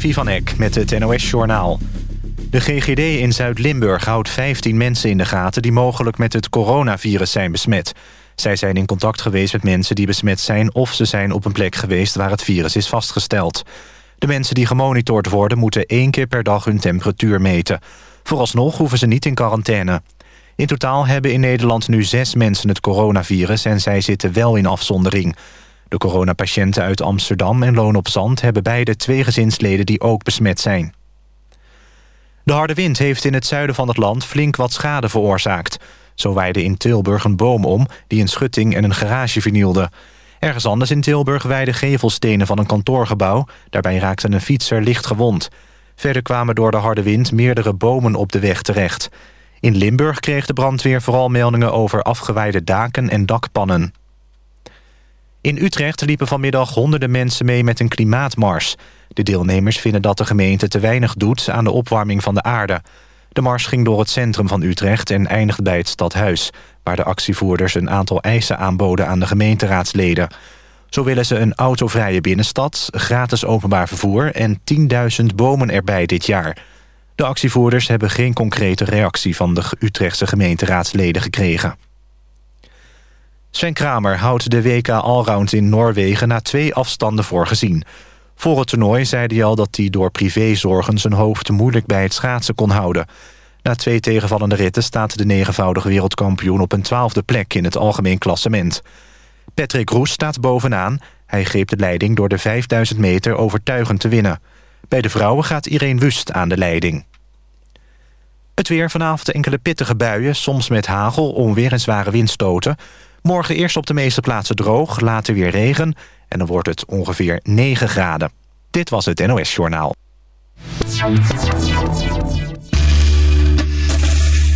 Levi van Eck met het NOS-journaal. De GGD in Zuid-Limburg houdt 15 mensen in de gaten... die mogelijk met het coronavirus zijn besmet. Zij zijn in contact geweest met mensen die besmet zijn... of ze zijn op een plek geweest waar het virus is vastgesteld. De mensen die gemonitord worden... moeten één keer per dag hun temperatuur meten. Vooralsnog hoeven ze niet in quarantaine. In totaal hebben in Nederland nu zes mensen het coronavirus... en zij zitten wel in afzondering... De coronapatiënten uit Amsterdam en Loon op Zand... hebben beide twee gezinsleden die ook besmet zijn. De harde wind heeft in het zuiden van het land flink wat schade veroorzaakt. Zo waaide in Tilburg een boom om die een schutting en een garage vernielde. Ergens anders in Tilburg weiden gevelstenen van een kantoorgebouw. Daarbij raakte een fietser licht gewond. Verder kwamen door de harde wind meerdere bomen op de weg terecht. In Limburg kreeg de brandweer vooral meldingen over afgewaaide daken en dakpannen. In Utrecht liepen vanmiddag honderden mensen mee met een klimaatmars. De deelnemers vinden dat de gemeente te weinig doet aan de opwarming van de aarde. De mars ging door het centrum van Utrecht en eindigde bij het stadhuis... waar de actievoerders een aantal eisen aanboden aan de gemeenteraadsleden. Zo willen ze een autovrije binnenstad, gratis openbaar vervoer... en 10.000 bomen erbij dit jaar. De actievoerders hebben geen concrete reactie van de Utrechtse gemeenteraadsleden gekregen. Sven Kramer houdt de WK Allround in Noorwegen na twee afstanden voor gezien. Voor het toernooi zei hij al dat hij door privézorgen zijn hoofd moeilijk bij het schaatsen kon houden. Na twee tegenvallende ritten staat de negenvoudige wereldkampioen op een twaalfde plek in het algemeen klassement. Patrick Roes staat bovenaan. Hij greep de leiding door de 5000 meter overtuigend te winnen. Bij de vrouwen gaat Irene Wust aan de leiding. Het weer vanavond enkele pittige buien, soms met hagel, onweer en zware windstoten. Morgen eerst op de meeste plaatsen droog, later weer regen... en dan wordt het ongeveer 9 graden. Dit was het NOS Journaal.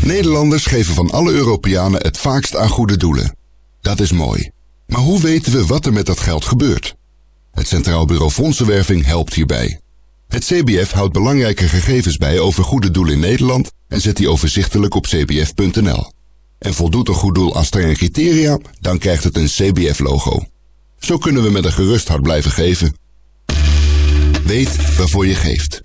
Nederlanders geven van alle Europeanen het vaakst aan goede doelen. Dat is mooi. Maar hoe weten we wat er met dat geld gebeurt? Het Centraal Bureau Fondsenwerving helpt hierbij. Het CBF houdt belangrijke gegevens bij over goede doelen in Nederland... en zet die overzichtelijk op cbf.nl en voldoet een goed doel aan strenge criteria, dan krijgt het een CBF-logo. Zo kunnen we met een gerust hart blijven geven. Weet waarvoor je geeft.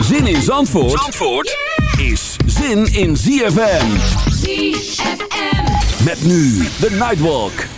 Zin in Zandvoort, Zandvoort is zin in ZFM. ZFM. Met nu de Nightwalk.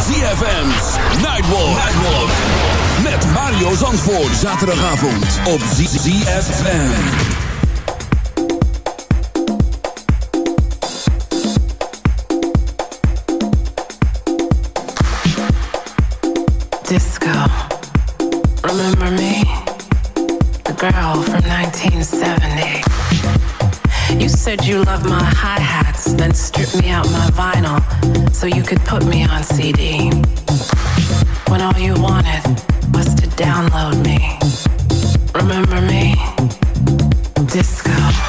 ZFM's Nightwalk. Met Mario Zandvoort. Zaterdagavond op ZFM. Disco. Remember me? The girl from 1970. Said you loved my hi hats, then stripped me out my vinyl so you could put me on CD. When all you wanted was to download me. Remember me? Disco.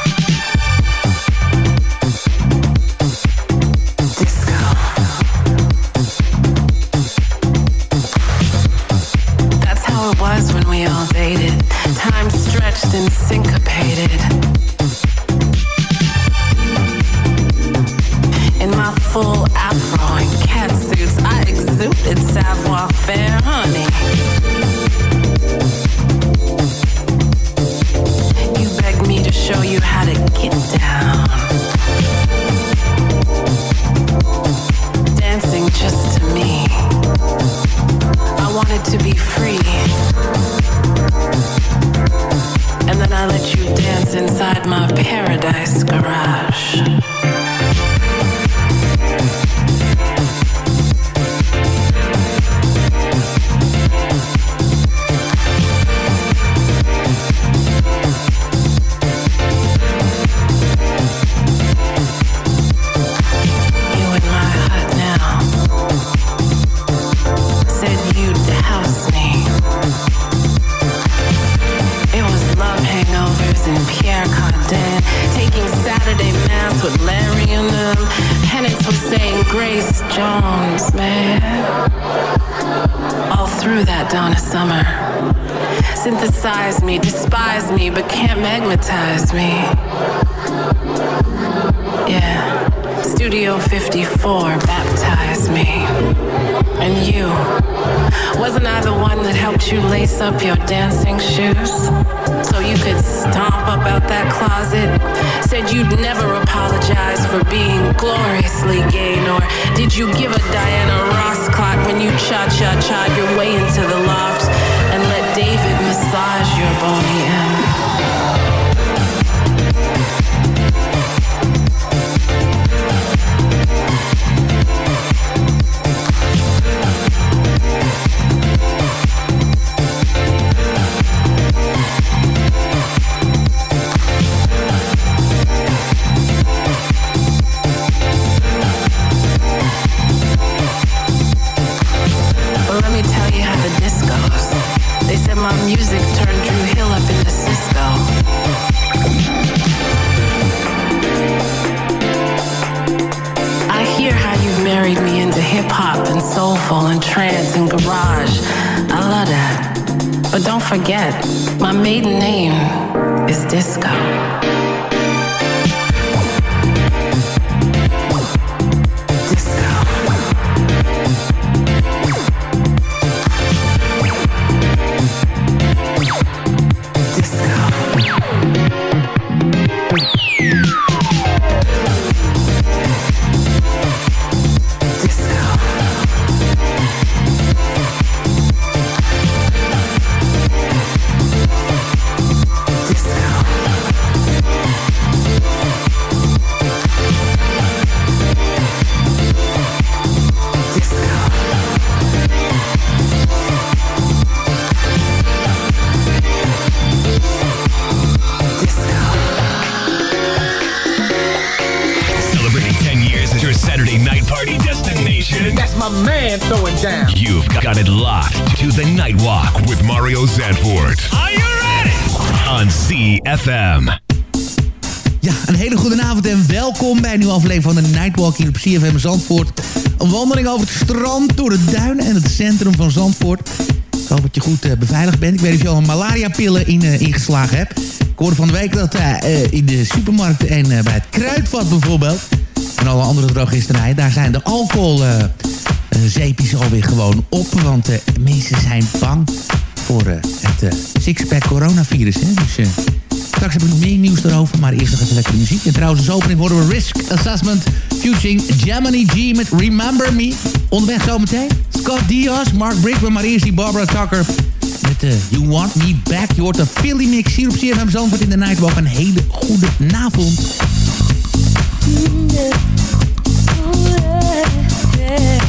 and Pierre Cardin, taking Saturday Mass with Larry and them. Penance was saying Grace Jones, man. All through that Donna Summer. Synthesize me, despise me, but can't magnetize me. Yeah. Studio 54, baptize me. And you. Wasn't I the one that helped you lace up your dancing shoes? so you could stomp about that closet? Said you'd never apologize for being gloriously gay, nor did you give a Diana Ross clock when you cha-cha-cha your way into the loft and let David massage your bony ass. soulful and trance and garage. I love that. But don't forget, my maiden name is Disco. Aflevering van de Nightwalk hier op CFM Zandvoort. Een wandeling over het strand, door het duinen en het centrum van Zandvoort. Ik hoop dat je goed uh, beveiligd bent. Ik weet niet of je al een malaria-pillen in, uh, ingeslagen hebt. Ik hoorde van de week dat uh, in de supermarkt en bij het kruidvat bijvoorbeeld... en alle andere drogisterijen, daar zijn de alcoholzeepjes alweer gewoon op. Want mensen zijn bang voor het sixpack coronavirus. Hè? Dus Straks heb ik nog meer nieuws erover, maar eerst nog even lekker muziek. En trouwens, als opening horen we Risk Assessment featuring Gemini G met Remember Me. Onderweg zometeen Scott Diaz, Mark Brickman, maar eerst die Barbara Tucker met uh, You Want Me Back. Je hoort de Philly Mix hier op CFM Zandvoort in de Nightwalk. Een hele goede avond. what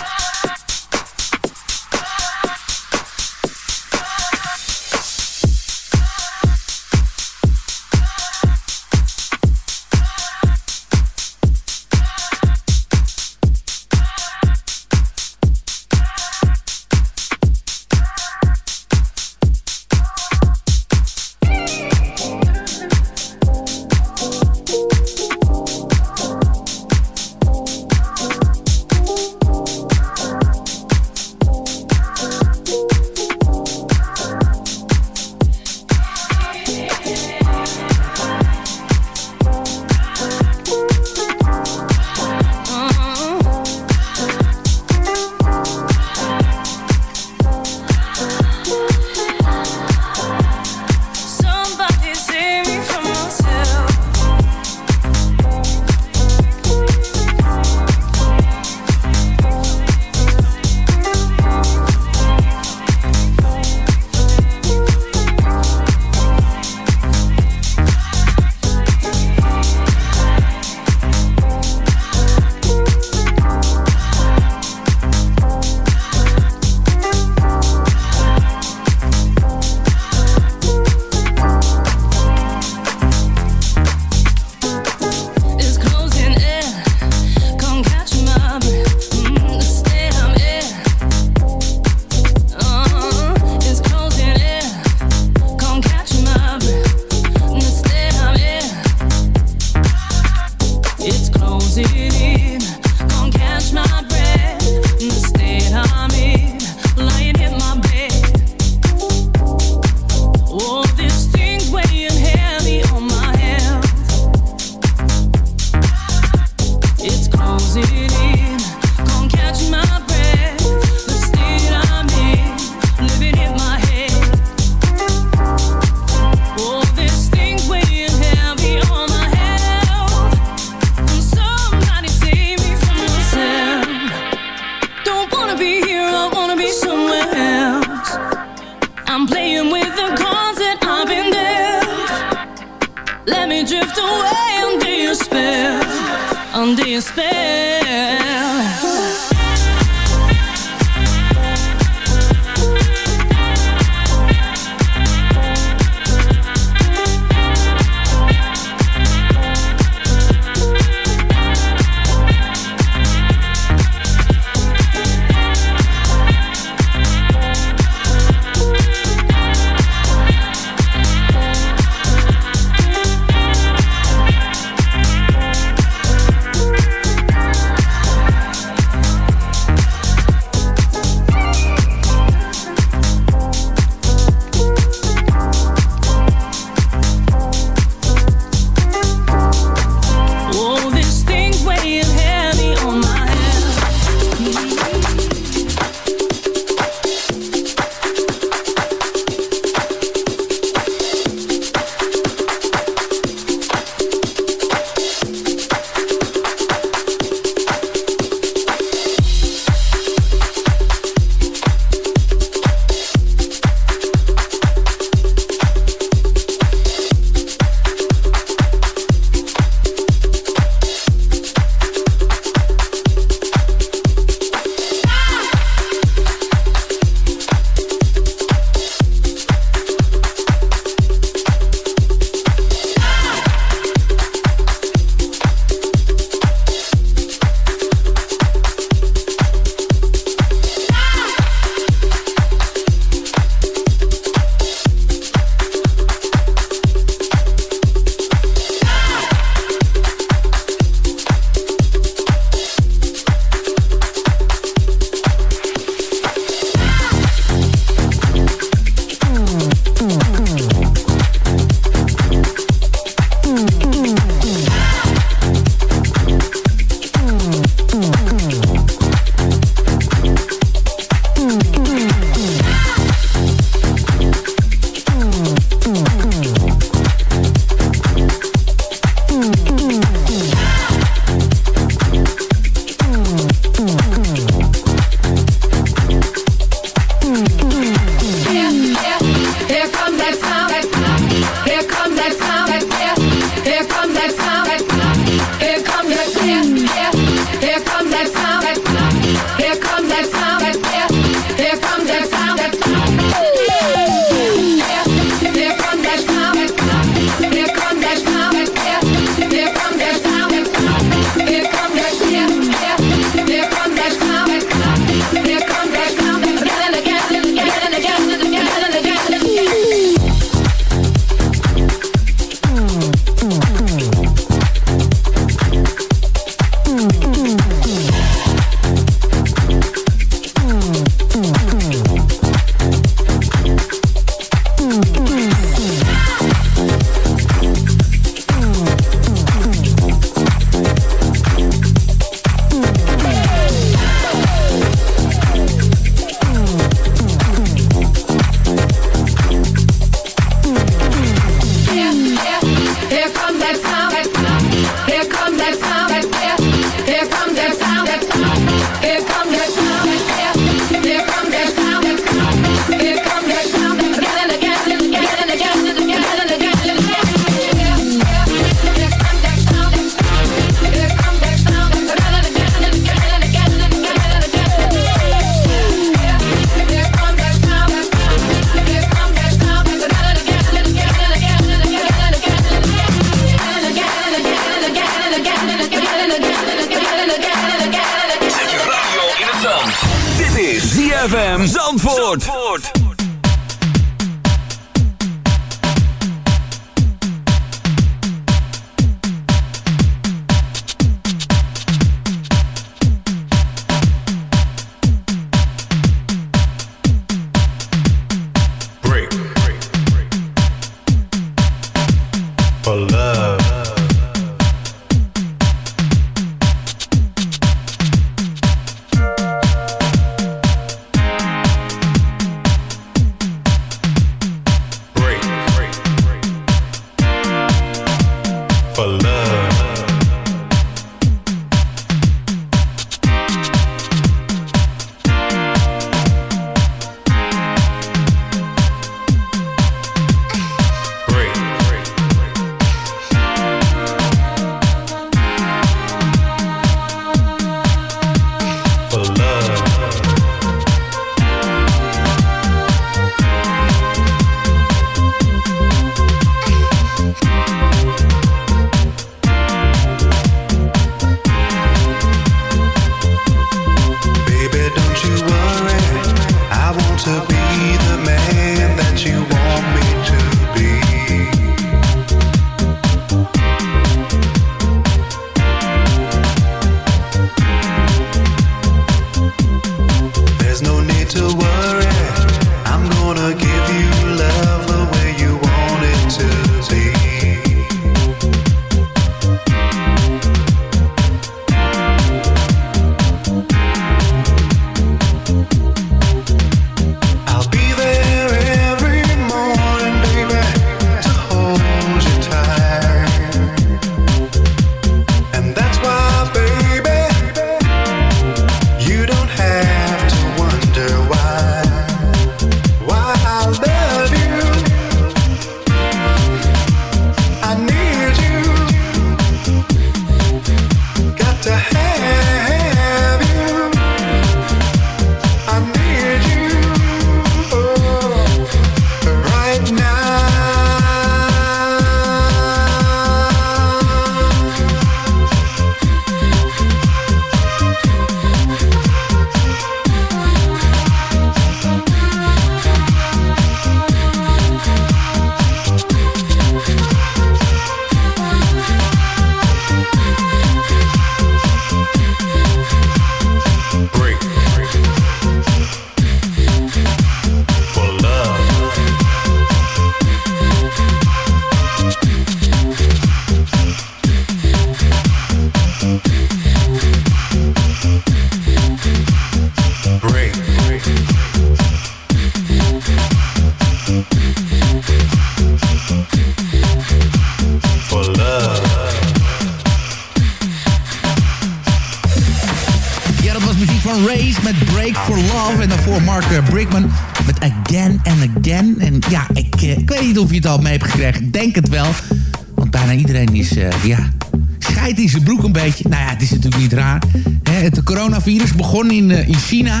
ja, scheidt in zijn broek een beetje. Nou ja, het is natuurlijk niet raar. Het coronavirus begon in, in China.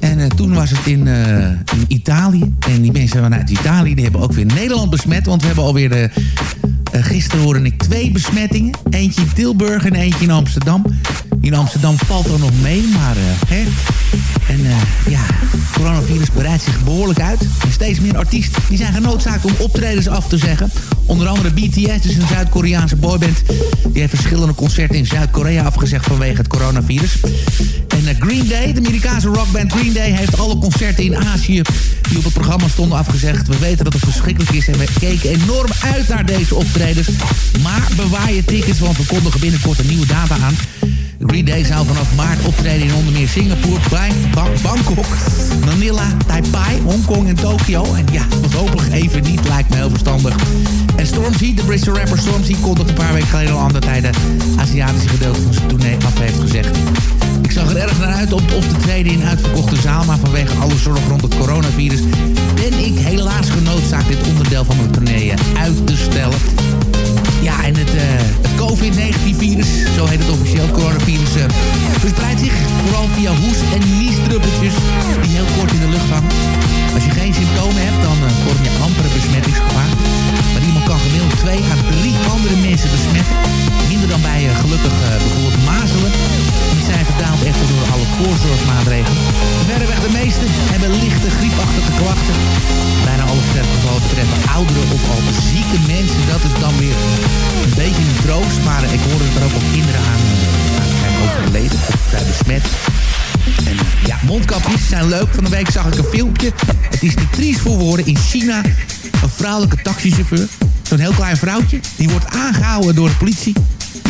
En toen was het in, in, Italië. En die mensen vanuit Italië die hebben ook weer Nederland besmet. Want we hebben alweer de gisteren hoorde ik twee besmettingen. Eentje in Tilburg en eentje in Amsterdam. In Amsterdam valt er nog mee, maar... Uh, hè? En uh, ja, coronavirus breidt zich behoorlijk uit. En steeds meer artiesten die zijn genoodzaakt om optredens af te zeggen. Onder andere BTS, dus een Zuid-Koreaanse boyband. Die heeft verschillende concerten in Zuid-Korea afgezegd vanwege het coronavirus. En Green Day, de Amerikaanse rockband Green Day... heeft alle concerten in Azië die op het programma stonden afgezegd. We weten dat het verschrikkelijk is en we keken enorm uit naar deze optredens. Maar bewaar je tickets, want we kondigen binnenkort een nieuwe data aan. Green Day zou vanaf maart optreden in onder meer Singapore, Bangkok, Manila, Taipei, Hongkong en Tokio. En ja, voorlopig even niet, lijkt me heel verstandig. En Stormzy, de Britse rapper Stormzy, kondigde een paar weken geleden al aan dat hij de Aziatische gedeelte van zijn tournee af heeft gezegd. Ik zag er erg naar uit om op te treden in uitverkochte zaal, maar vanwege alle zorg rond het coronavirus ben ik helaas genoodzaakt dit onderdeel van mijn tournee uit te stellen. Ja, en het, uh, het COVID-19-virus, zo heet het officieel, coronavirus, uh, verspreidt zich vooral via hoest- en niesdruppeltjes die heel kort in de lucht hangen. Als je geen symptomen hebt, dan uh, vorm je amper besmettingsgevaar. Maar iemand kan gemiddeld twee à drie andere mensen besmetten. Minder dan bij gelukkig bijvoorbeeld mazelen. Die cijfer daalt echter door alle voorzorgsmaatregelen. Verreweg de meeste hebben lichte griepachtige klachten. Bijna alle sterfgevallen betreffen ouderen of al zieke mensen. Dat is dan weer een beetje een. Maar ik hoorde er ook al kinderen aan, aan zijn overleden of zijn besmet. En ja, mondkapjes zijn leuk. Van de week zag ik een filmpje. Het is te triest voor woorden. In China een vrouwelijke taxichauffeur. Zo'n heel klein vrouwtje. Die wordt aangehouden door de politie.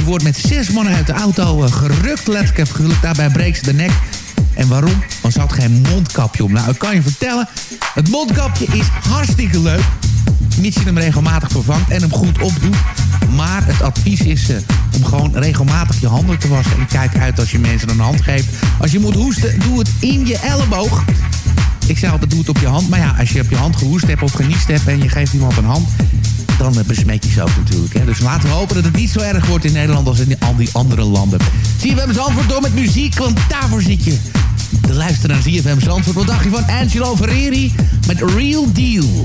Wordt met zes mannen uit de auto uh, gerukt. Letterlijk figuurlijk. Daarbij breekt ze de nek. En waarom? Want ze had geen mondkapje om. Nou, ik kan je vertellen. Het mondkapje is hartstikke leuk. Mits je hem regelmatig vervangt en hem goed opdoet. Maar het advies is uh, om gewoon regelmatig je handen te wassen. En kijk uit als je mensen een hand geeft. Als je moet hoesten, doe het in je elleboog. Ik zei altijd, doe het op je hand. Maar ja, als je op je hand gehoest hebt of geniest hebt... en je geeft iemand een hand, dan besmet je ze ook natuurlijk. Hè. Dus laten we hopen dat het niet zo erg wordt in Nederland... als in al die andere landen. Zie je, we hebben antwoord door met muziek, want daarvoor zit je de luisteren naar ZFM Zandvoort. Wat dacht je van Angelo Ferreri met Real Deal?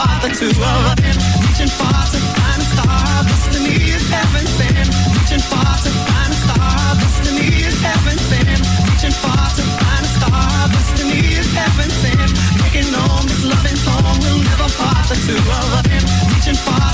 Never the two of us. Reaching far to find a star, destiny is heaven sent. Reaching far to find a star, destiny is heaven sent. Reaching far to find a star, destiny is heaven sent. Making home, this loving tone will never part the two of us. Reaching far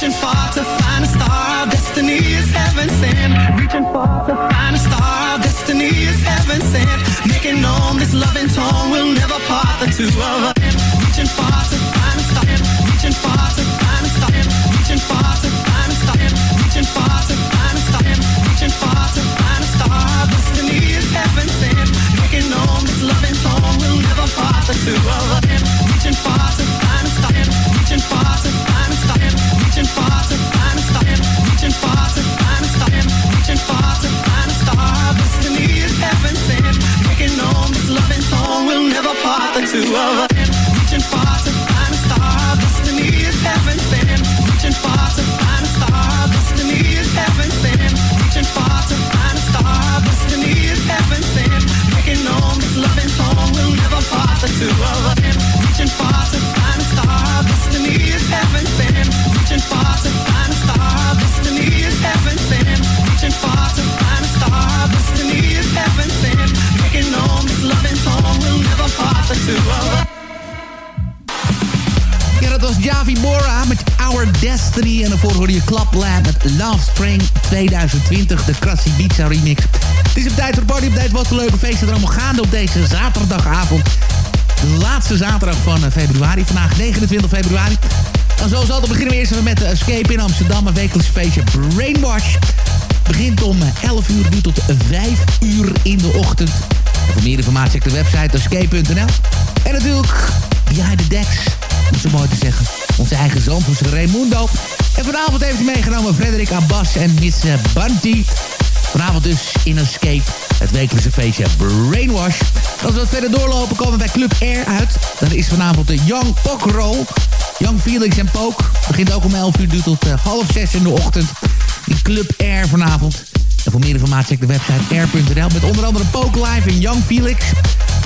Reaching far to find a star. Destiny is heaven sent. Reaching far to find a star. Destiny is heaven sent. Making known this loving tone will never part the two of us. Reaching far to find a star. Reaching far to find a star. Reaching far to find a star. Reaching far to find a star. Reaching far to find a star. Destiny is heaven sent. Making known this loving tone will never part the two of us. To is love. Destiny. En daarvoor hoorde je Klaplab met Love Spring 2020, de Krassi Pizza remix. Het is op tijd voor Party Update. Wat een leuke feesten er allemaal gaande op deze zaterdagavond. De laatste zaterdag van eh, februari. Vandaag 29 februari. En zoals altijd beginnen we eerst even met de Escape in Amsterdam. Een wekelijks feestje Brainwash. Begint om 11 uur, duurt tot 5 uur in de ochtend. En voor meer informatie check de website escape.nl. En natuurlijk Behind the Decks om zo mooi te zeggen. Onze eigen zandvoerster Raimundo. En vanavond heeft hij meegenomen Frederik Abbas en Miss eh, Bunty. Vanavond dus in Escape, het wekelijkse feestje Brainwash. Als we wat verder doorlopen komen we bij Club Air uit. Dan is vanavond de Young Pok. Young Felix en Poke. Begint ook om 11 uur, duurt tot uh, half 6 in de ochtend. In Club Air vanavond. En voor meer informatie check de website air.nl. Met onder andere Poke Live en Young Felix.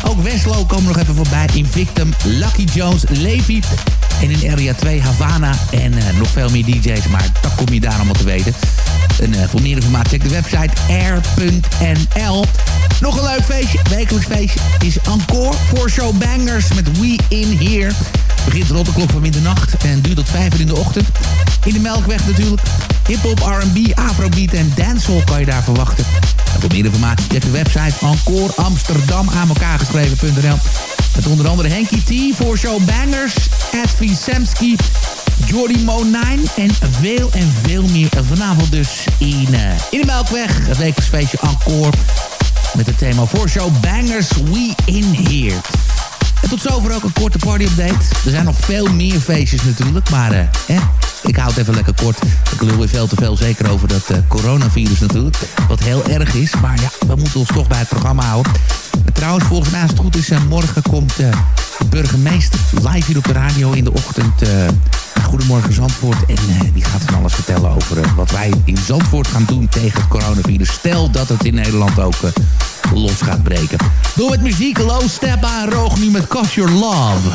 Ook Westlo komen nog even voorbij. Invictum, Lucky Jones, Levi. En in Area 2 Havana. En uh, nog veel meer DJ's. Maar dat kom je daar allemaal te weten. En uh, voor meer informatie check de website air.nl. Nog een leuk feestje, wekelijks feestje, is Encore voor Show Bangers met We In Here. Begint rond de klok van middernacht en duurt tot 5 uur in de ochtend. In de Melkweg natuurlijk. Hip-hop, R&B, Afrobeat en dancehall kan je daar verwachten. En voor meer informatie check de website Encore Amsterdam aan elkaar geschreven.nl. Met onder andere Henky T, voor Show Bangers, Edvi Semski, Jordy Mo9 en veel en veel meer. Vanavond dus in, uh, in de Melkweg, het wekelijks feestje Encore. Met het thema voor Show Bangers We In Here. Tot zover ook een korte party-update. Er zijn nog veel meer feestjes natuurlijk, maar eh, ik hou het even lekker kort. Ik lul weer veel te veel, zeker over dat uh, coronavirus natuurlijk. Wat heel erg is, maar ja, we moeten ons toch bij het programma houden. En trouwens, volgens mij als het goed is, uh, morgen komt de burgemeester live hier op de radio in de ochtend... Goedemorgen Zandvoort. En uh, die gaat van alles vertellen over uh, wat wij in Zandvoort gaan doen tegen het coronavirus. Stel dat het in Nederland ook los gaat breken. Door met muziek, Low Step aan Roog nu met Cause Your Love.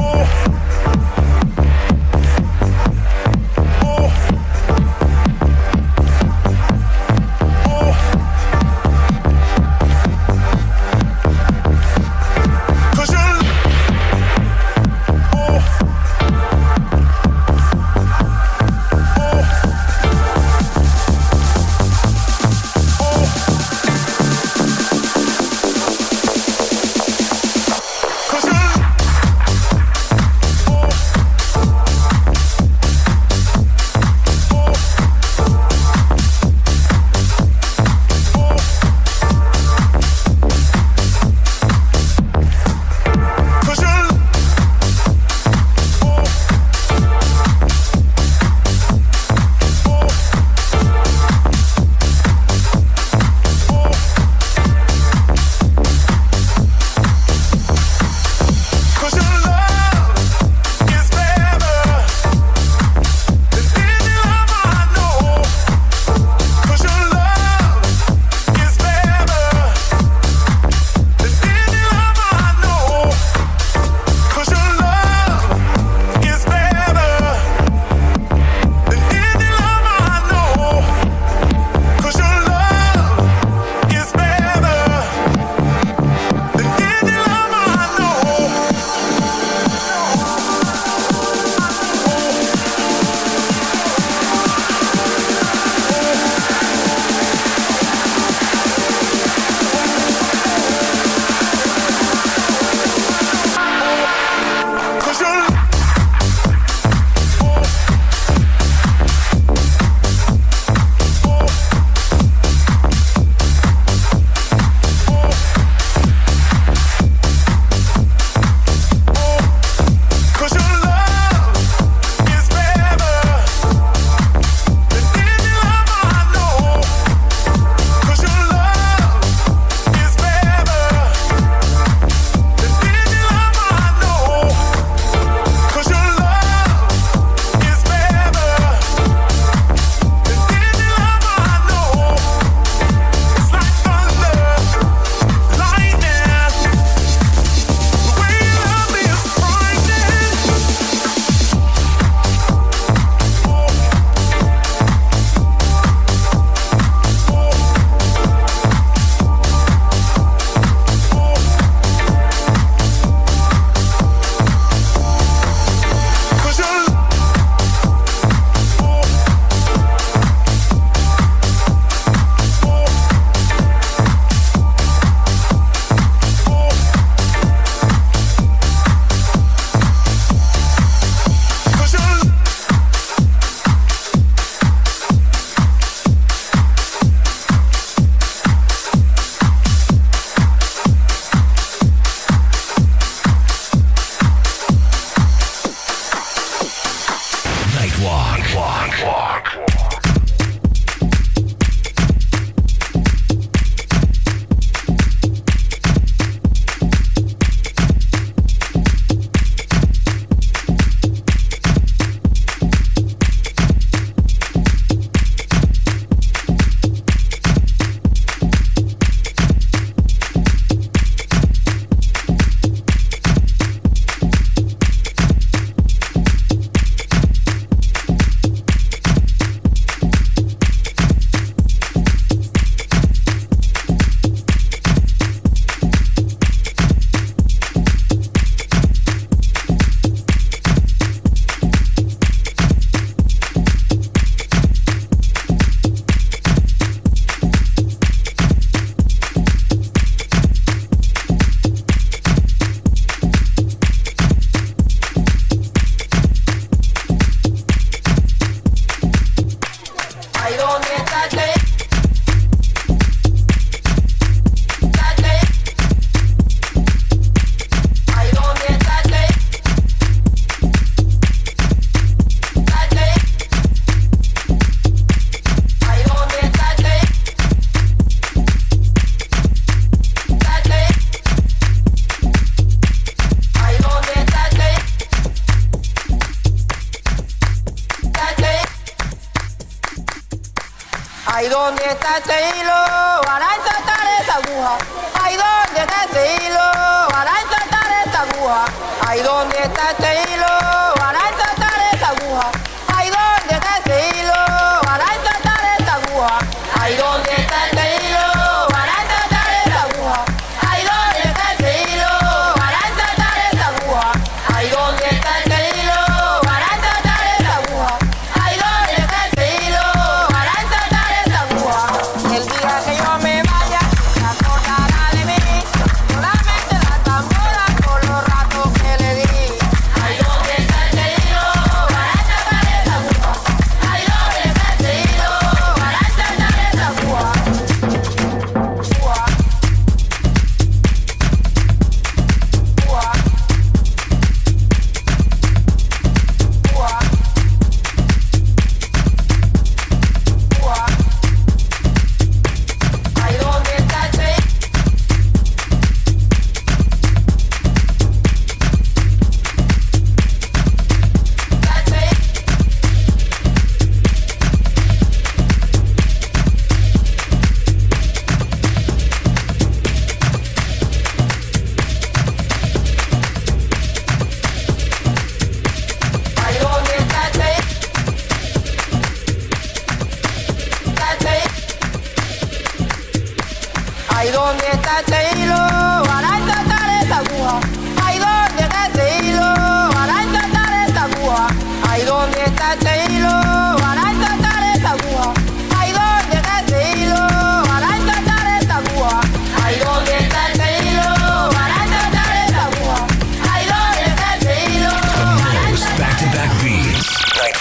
Ay, Takailo.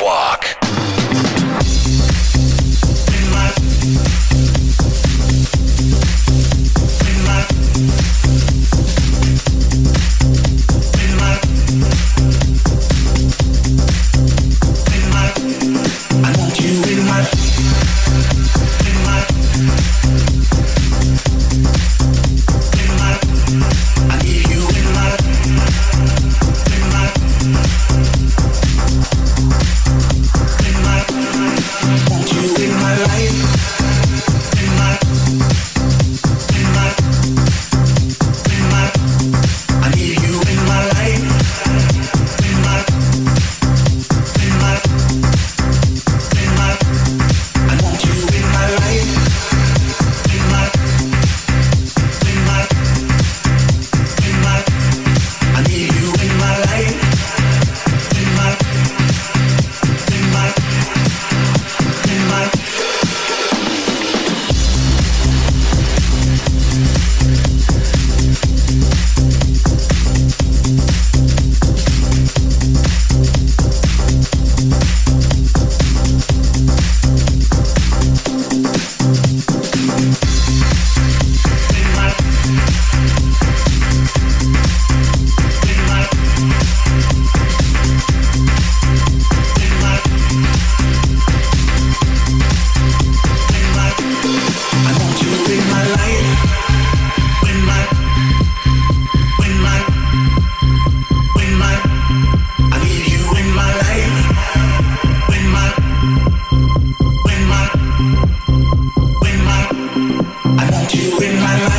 Walk. Want you in my life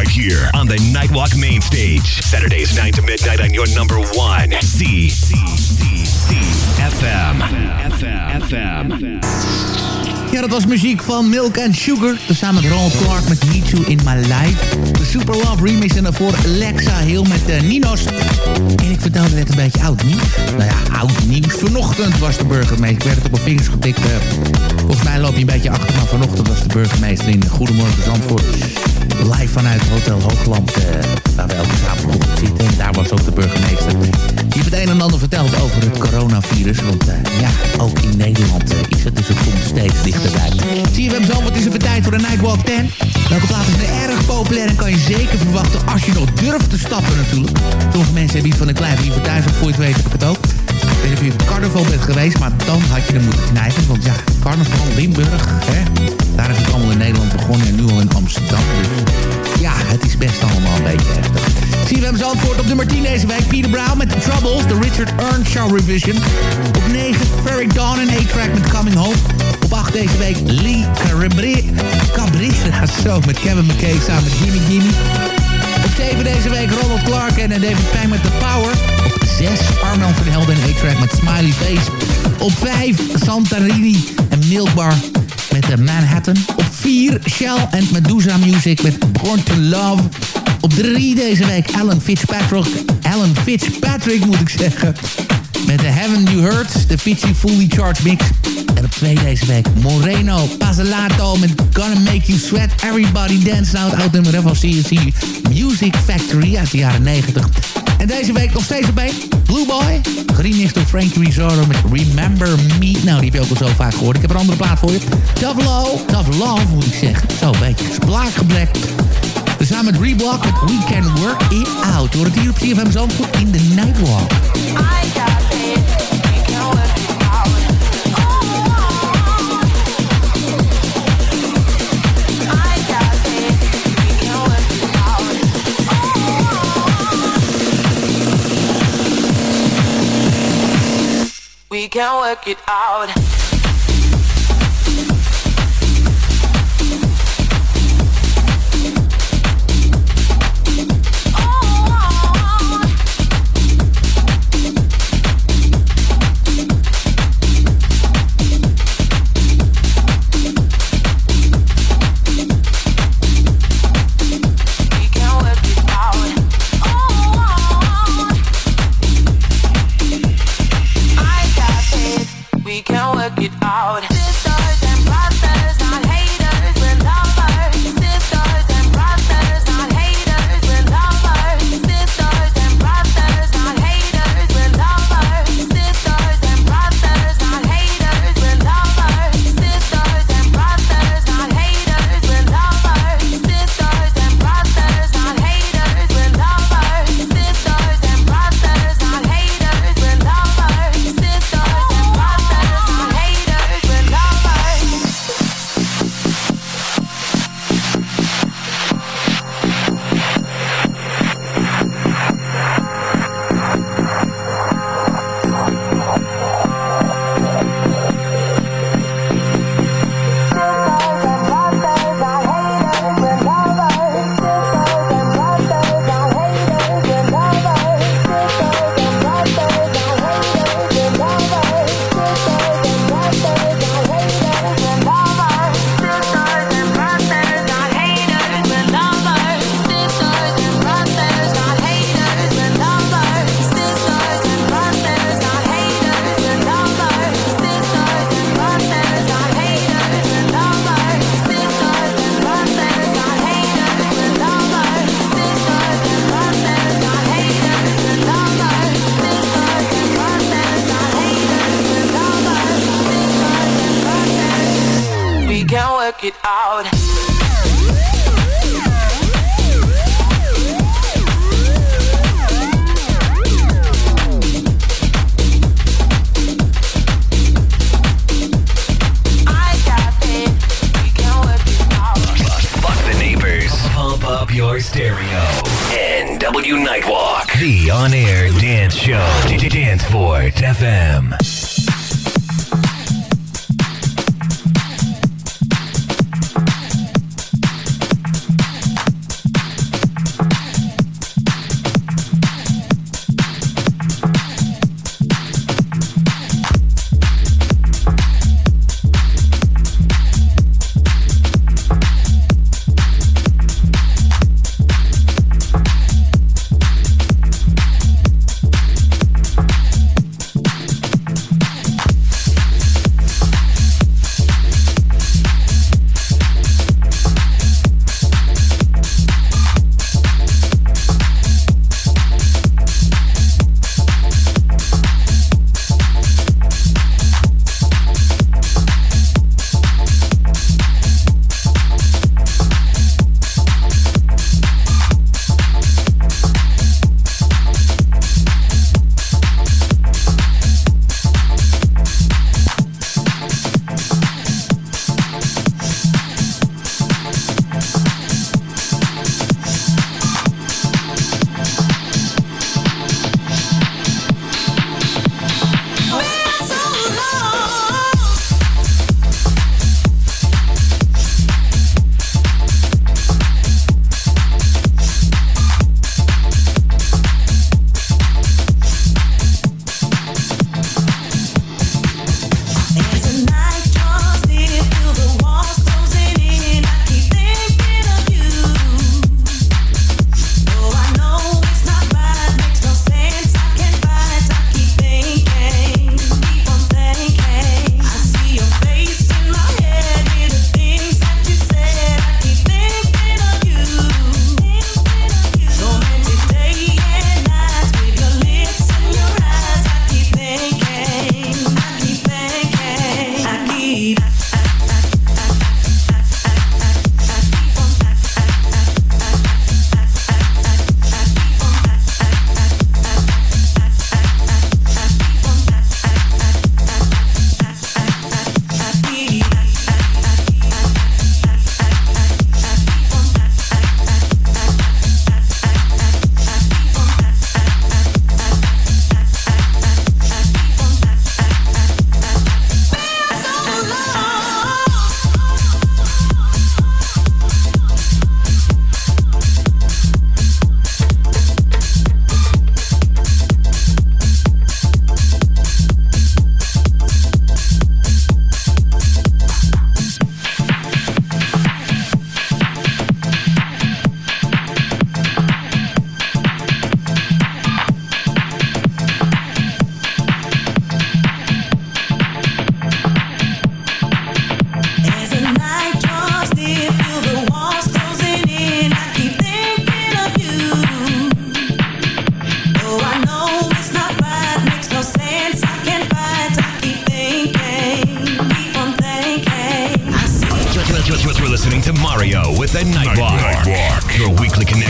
right here on the Nightwalk main stage. Saturdays 9 to midnight on your number one. C C C FM. FM. FM. Ja, dat was muziek van Milk and Sugar. Samen met Ronald Clark met Need You In My Life. De Super Love remix en daarvoor Lexa Hill met uh, Ninos. En ik vertelde net een beetje oud nieuws. Nou ja, oud nieuws. Vanochtend was de burgemeester. Ik werd het op mijn vingers getikt. Uh, volgens mij loop je een beetje achter. Maar vanochtend was de burgemeester in Goedemorgen Zandvoort. Live vanuit Hotel Hoogland. Uh, waar we elke zaterdag zitten. En daar was ook de burgemeester. Die het een en ander verteld over het coronavirus. Want ja, ook in Nederland is het dus het komt steeds dichterbij. Zie je hem zo, wat is er voor tijd voor de Nightwalk 10? Welke platen zijn erg populair en kan je zeker verwachten als je nog durft te stappen natuurlijk. Sommige mensen hebben iets van een klein voor thuis, of voor je het weet ik het ook. Of je op carnaval bent geweest, maar dan had je hem moeten knijpen. Want ja, carnaval, Limburg, hè, daar is het allemaal in Nederland begonnen en nu al in Amsterdam. Dus ja, het is best allemaal een beetje heftig. Hem antwoord op nummer 10 deze week. Peter Brown met The Troubles, de Richard Earnshaw Revision. Op 9, Ferric Dawn en A-Track met Coming Home. Op 8 deze week, Lee Cabrera. Cabrera, zo, met Kevin McKay samen met Gimme Gimme. Op 7 deze week, Ronald Clark en David Pijn met The Power. Op 6, Armand van Helden en A-Track met Smiley Face. Op 5, Santarini en Milkbar met de Manhattan. Op 4, Shell en Medusa Music met Born to Love. Op 3 deze week Alan Fitzpatrick. Alan Fitzpatrick moet ik zeggen. Met de Haven't You Heard, de Fitzy Fully Charged Mix. En op 2 deze week Moreno Pasalato met Gonna Make You Sweat. Everybody Dance Now, het oud nummer CNC Music Factory uit de jaren 90. En deze week nog steeds erbij Blue Boy. Geremixed door Frankie Rizzardo met Remember Me. Nou, die heb je ook al zo vaak gehoord. Ik heb een andere plaat voor je. Tough Love, Love moet ik zeggen. Zo, een beetje splaakgeblekt. We samen met Reblock met We Can Work It Out. Door het hier op CFM Zandvoort in the Nightwalk. I can work it out.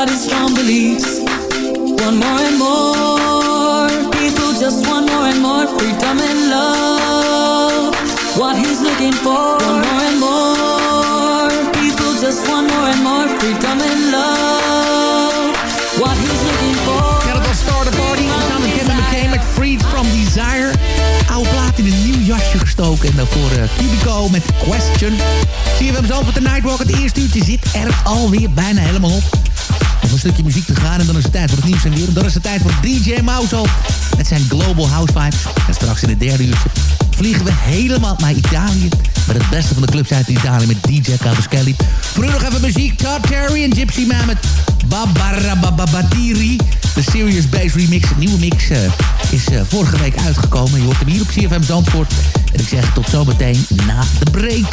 about his strong beliefs. One more and more people just want more and more freedom and love. What he's looking for. One more and more people just want more and more freedom and love. What he's looking for. Ja, dat was Starter Party. Samen met Kevin McKay met Freed from Desire. Oude plaat in een nieuw jasje gestoken. En daarvoor uh, Cubico met Question. Zie je hem zo op de Nightwalk. Het eerste uurtje zit er alweer bijna helemaal op om een stukje muziek te gaan en dan is het tijd voor het nieuws en weer. En dan is het tijd voor DJ Mauso met zijn Global House Vibes. En straks in het derde uur vliegen we helemaal naar Italië. Met het beste van de clubs uit Italië met DJ Cavaschelli. Voor nog even muziek. Todd Terry en Gypsy Mammoth. met Babarabababadiri. De Serious Bass Remix, een nieuwe mix, eh, is eh, vorige week uitgekomen. Je hoort hem hier op CFM Zandvoort. En ik zeg tot zometeen na de break.